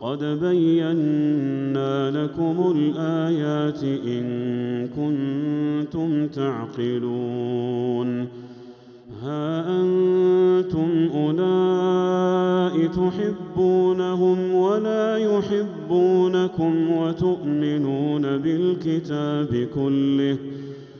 قد بينا لكم الآيات إن كنتم تعقلون. ها أنتم أولئك تحبونهم ولا يحبونكم وتؤمنون بالكتاب كله.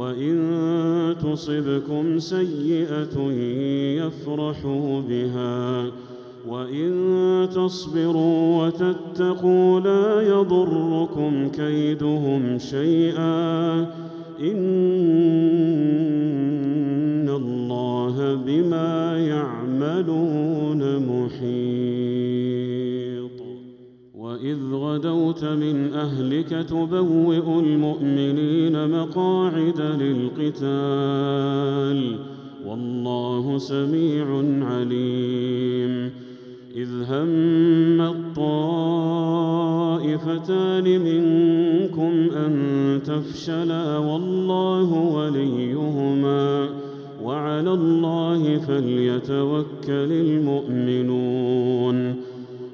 وإن تصبكم سيئة يفرحوا بها. وإن تصبروا وتتقوا لا يضركم كيدهم شيئا. اهلك تبوئ المؤمنين مقاعد للقتال. والله سميع عليم. إذ هم الطائفتان منكم أن تفشلا والله وليهما. وعلى الله فليتوكل المؤمنون.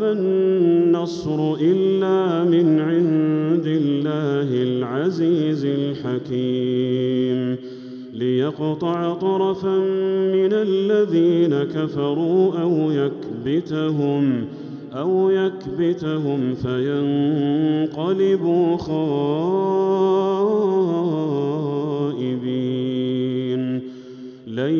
وما النصر إلا من عند الله العزيز الحكيم. ليقطع طرفا من الذين كفروا أو يكبتهم أو يكبتهم فينقلبوا خائبين